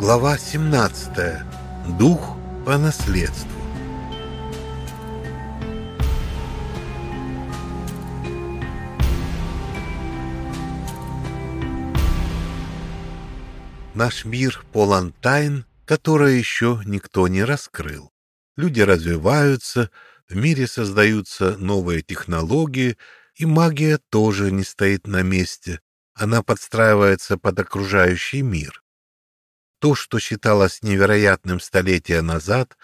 Глава 17. Дух по наследству. Наш мир полон тайн, которые еще никто не раскрыл. Люди развиваются, в мире создаются новые технологии, и магия тоже не стоит на месте. Она подстраивается под окружающий мир. То, что считалось невероятным столетия назад,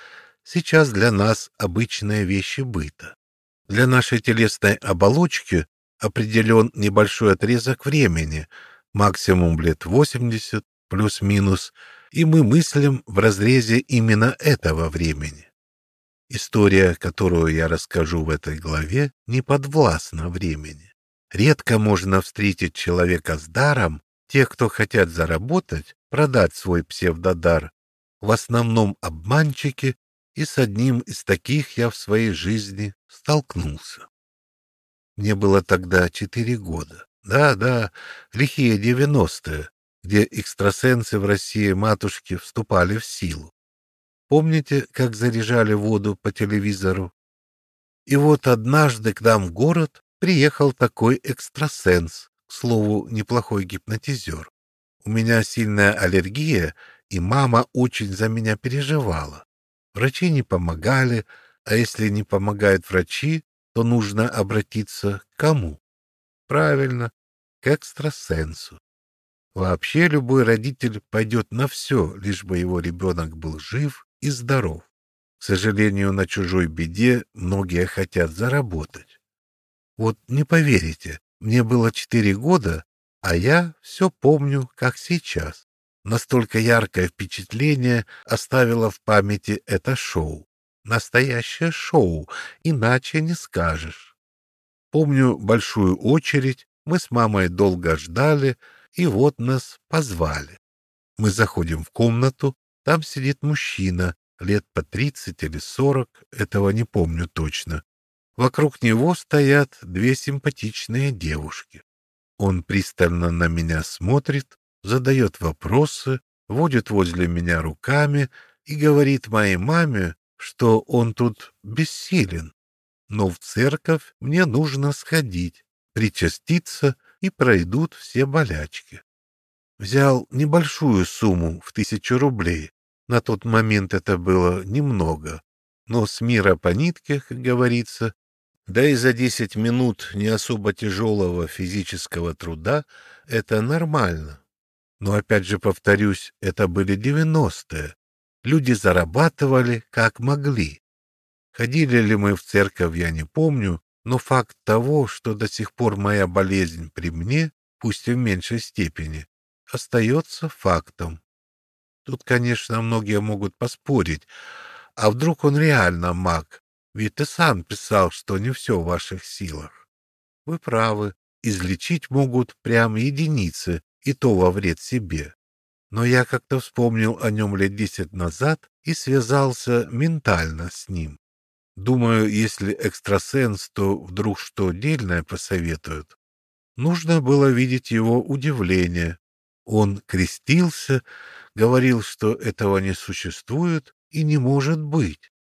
сейчас для нас обычные вещи быта. Для нашей телесной оболочки определен небольшой отрезок времени, максимум лет 80, плюс-минус, и мы мыслим в разрезе именно этого времени. История, которую я расскажу в этой главе, не подвластна времени. Редко можно встретить человека с даром, тех, кто хотят заработать, продать свой псевдодар, в основном обманщики, и с одним из таких я в своей жизни столкнулся. Мне было тогда четыре года. Да-да, лихие девяностые, где экстрасенсы в России матушки вступали в силу. Помните, как заряжали воду по телевизору? И вот однажды к нам в город приехал такой экстрасенс, к слову, неплохой гипнотизер. У меня сильная аллергия, и мама очень за меня переживала. Врачи не помогали, а если не помогают врачи, то нужно обратиться к кому? Правильно, к экстрасенсу. Вообще любой родитель пойдет на все, лишь бы его ребенок был жив и здоров. К сожалению, на чужой беде многие хотят заработать. Вот не поверите, мне было четыре года, а я все помню, как сейчас. Настолько яркое впечатление оставило в памяти это шоу. Настоящее шоу, иначе не скажешь. Помню большую очередь, мы с мамой долго ждали, и вот нас позвали. Мы заходим в комнату, там сидит мужчина, лет по тридцать или сорок, этого не помню точно. Вокруг него стоят две симпатичные девушки. Он пристально на меня смотрит, задает вопросы, водит возле меня руками и говорит моей маме, что он тут бессилен. Но в церковь мне нужно сходить, причаститься, и пройдут все болячки. Взял небольшую сумму в тысячу рублей. На тот момент это было немного. Но с мира по нитке, как говорится, да и за 10 минут не особо тяжелого физического труда это нормально. Но опять же повторюсь, это были 90-е. Люди зарабатывали как могли. Ходили ли мы в церковь, я не помню, но факт того, что до сих пор моя болезнь при мне, пусть и в меньшей степени, остается фактом. Тут, конечно, многие могут поспорить, а вдруг он реально маг, ведь ты сам писал, что не все в ваших силах. Вы правы, излечить могут прям единицы, и то во вред себе. Но я как-то вспомнил о нем лет десять назад и связался ментально с ним. Думаю, если экстрасенс, то вдруг что дельное посоветуют. Нужно было видеть его удивление. Он крестился, говорил, что этого не существует и не может быть.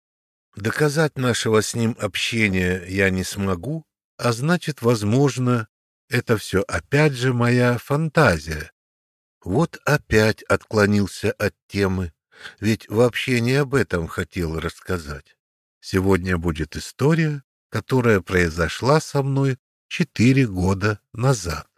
Доказать нашего с ним общения я не смогу, а значит, возможно, это все опять же моя фантазия. Вот опять отклонился от темы, ведь вообще не об этом хотел рассказать. Сегодня будет история, которая произошла со мной четыре года назад.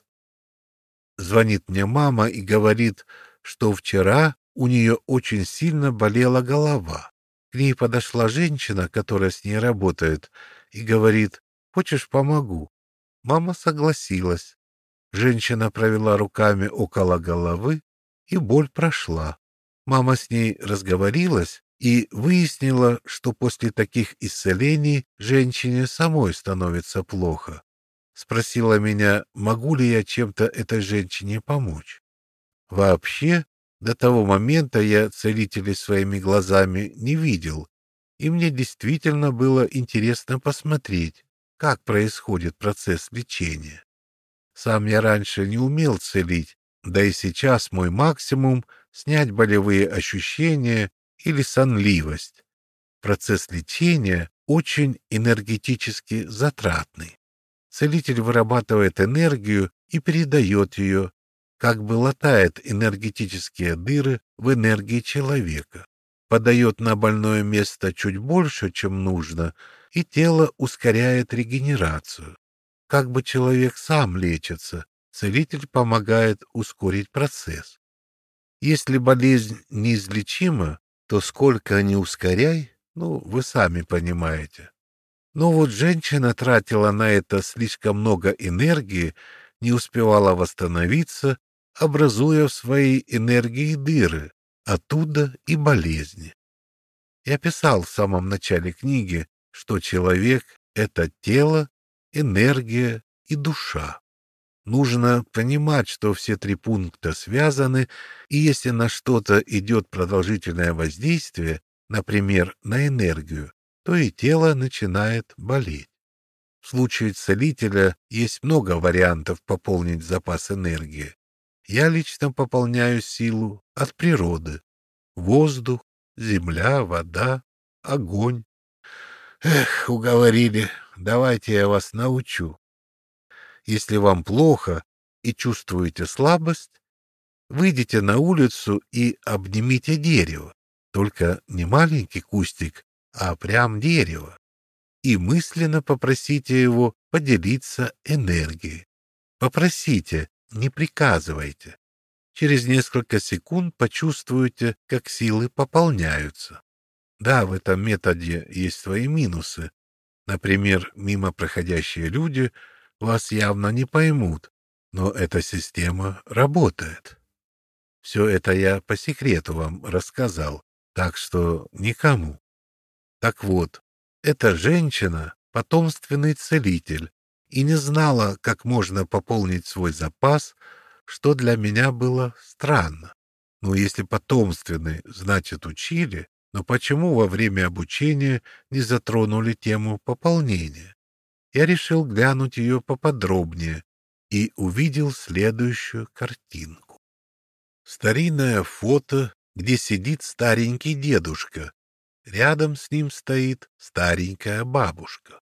Звонит мне мама и говорит, что вчера у нее очень сильно болела голова. К ней подошла женщина, которая с ней работает, и говорит, «Хочешь, помогу?» Мама согласилась. Женщина провела руками около головы, и боль прошла. Мама с ней разговорилась и выяснила, что после таких исцелений женщине самой становится плохо. Спросила меня, могу ли я чем-то этой женщине помочь. Вообще, до того момента я целителей своими глазами не видел, и мне действительно было интересно посмотреть, как происходит процесс лечения. Сам я раньше не умел целить, да и сейчас мой максимум снять болевые ощущения или сонливость. Процесс лечения очень энергетически затратный. Целитель вырабатывает энергию и передает ее, как бы латает энергетические дыры в энергии человека, подает на больное место чуть больше, чем нужно, и тело ускоряет регенерацию. Как бы человек сам лечится, целитель помогает ускорить процесс. Если болезнь неизлечима, то сколько ни ускоряй, ну, вы сами понимаете. Но вот женщина тратила на это слишком много энергии, не успевала восстановиться, образуя в своей энергии дыры, оттуда и болезни. Я писал в самом начале книги, что человек — это тело, энергия и душа. Нужно понимать, что все три пункта связаны, и если на что-то идет продолжительное воздействие, например, на энергию, то и тело начинает болеть. В случае целителя есть много вариантов пополнить запас энергии. Я лично пополняю силу от природы. Воздух, земля, вода, огонь. Эх, уговорили, давайте я вас научу. Если вам плохо и чувствуете слабость, выйдите на улицу и обнимите дерево. Только не маленький кустик, а прям дерево. И мысленно попросите его поделиться энергией. Попросите, не приказывайте. Через несколько секунд почувствуете, как силы пополняются. Да, в этом методе есть свои минусы. Например, мимо проходящие люди — вас явно не поймут, но эта система работает. Все это я по секрету вам рассказал, так что никому. Так вот, эта женщина — потомственный целитель и не знала, как можно пополнить свой запас, что для меня было странно. Но если потомственный, значит учили, но почему во время обучения не затронули тему пополнения? я решил глянуть ее поподробнее и увидел следующую картинку. Старинное фото, где сидит старенький дедушка. Рядом с ним стоит старенькая бабушка.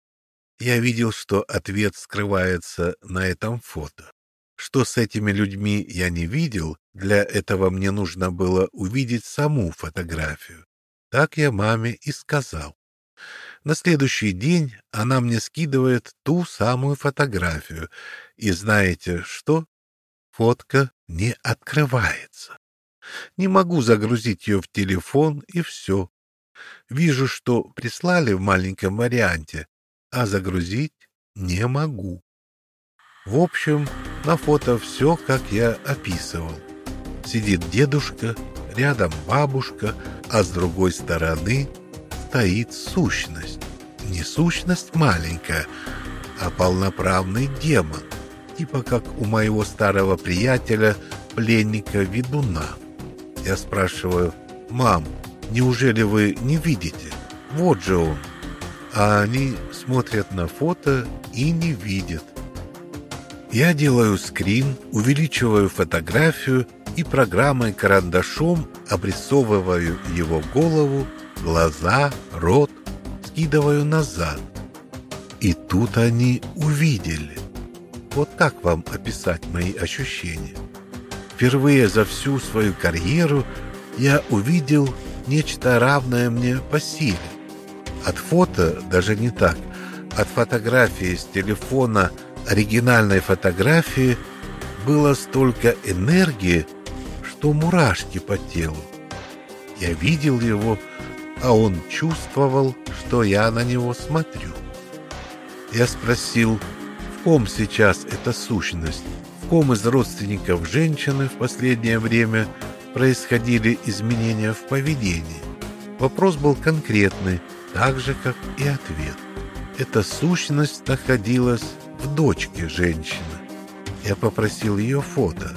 Я видел, что ответ скрывается на этом фото. Что с этими людьми я не видел, для этого мне нужно было увидеть саму фотографию. Так я маме и сказал. На следующий день она мне скидывает ту самую фотографию. И знаете что? Фотка не открывается. Не могу загрузить ее в телефон, и все. Вижу, что прислали в маленьком варианте, а загрузить не могу. В общем, на фото все, как я описывал. Сидит дедушка, рядом бабушка, а с другой стороны стоит сущность. Не сущность маленькая, а полноправный демон, типа как у моего старого приятеля, пленника-ведуна. Я спрашиваю, «Мам, неужели вы не видите? Вот же он!» А они смотрят на фото и не видят. Я делаю скрин, увеличиваю фотографию и программой-карандашом обрисовываю его голову глаза, рот, скидываю назад. И тут они увидели. Вот как вам описать мои ощущения? Впервые за всю свою карьеру я увидел нечто равное мне по силе. От фото даже не так. От фотографии с телефона оригинальной фотографии было столько энергии, что мурашки по телу. Я видел его а он чувствовал, что я на него смотрю. Я спросил, в ком сейчас эта сущность, в ком из родственников женщины в последнее время происходили изменения в поведении. Вопрос был конкретный, так же, как и ответ. Эта сущность находилась в дочке женщины. Я попросил ее фото.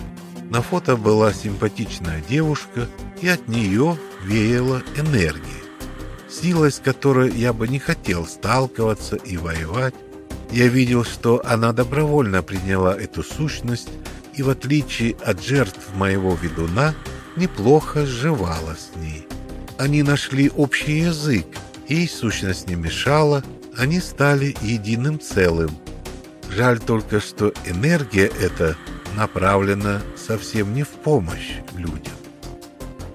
На фото была симпатичная девушка, и от нее веяло энергией силой, с которой я бы не хотел сталкиваться и воевать. Я видел, что она добровольно приняла эту сущность, и в отличие от жертв моего ведуна, неплохо сживала с ней. Они нашли общий язык, ей сущность не мешала, они стали единым целым. Жаль только, что энергия эта направлена совсем не в помощь людям.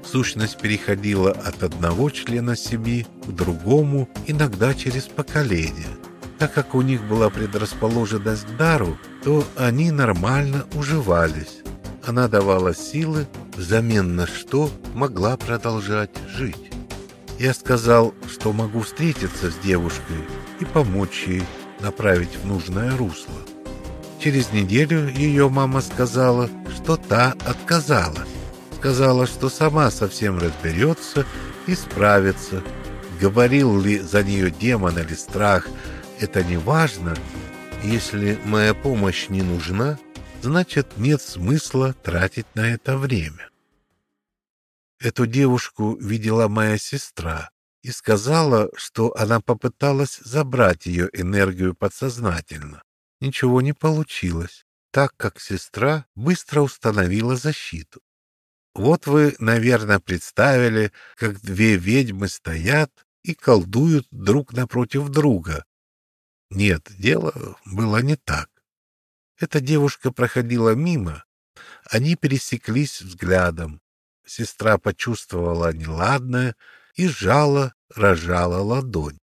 Сущность переходила от одного члена семьи к другому, иногда через поколение. Так как у них была предрасположенность к дару, то они нормально уживались. Она давала силы, взамен на что могла продолжать жить. Я сказал, что могу встретиться с девушкой и помочь ей направить в нужное русло. Через неделю ее мама сказала, что та отказалась. Сказала, что сама совсем разберется и справится. Говорил ли за нее демон или страх, это не важно. Если моя помощь не нужна, значит нет смысла тратить на это время. Эту девушку видела моя сестра и сказала, что она попыталась забрать ее энергию подсознательно. Ничего не получилось, так как сестра быстро установила защиту. Вот вы, наверное, представили, как две ведьмы стоят и колдуют друг напротив друга. Нет, дело было не так. Эта девушка проходила мимо, они пересеклись взглядом. Сестра почувствовала неладное и сжала, рожала ладонь.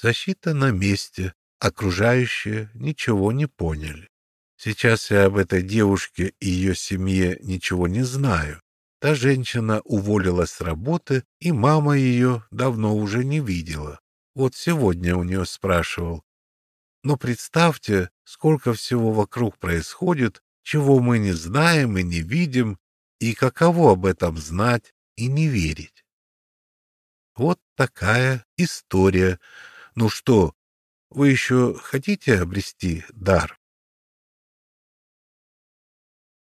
Защита на месте, окружающие ничего не поняли. Сейчас я об этой девушке и ее семье ничего не знаю. Та женщина уволилась с работы, и мама ее давно уже не видела. Вот сегодня у нее спрашивал. Но представьте, сколько всего вокруг происходит, чего мы не знаем и не видим, и каково об этом знать и не верить? Вот такая история. Ну что, вы еще хотите обрести дар?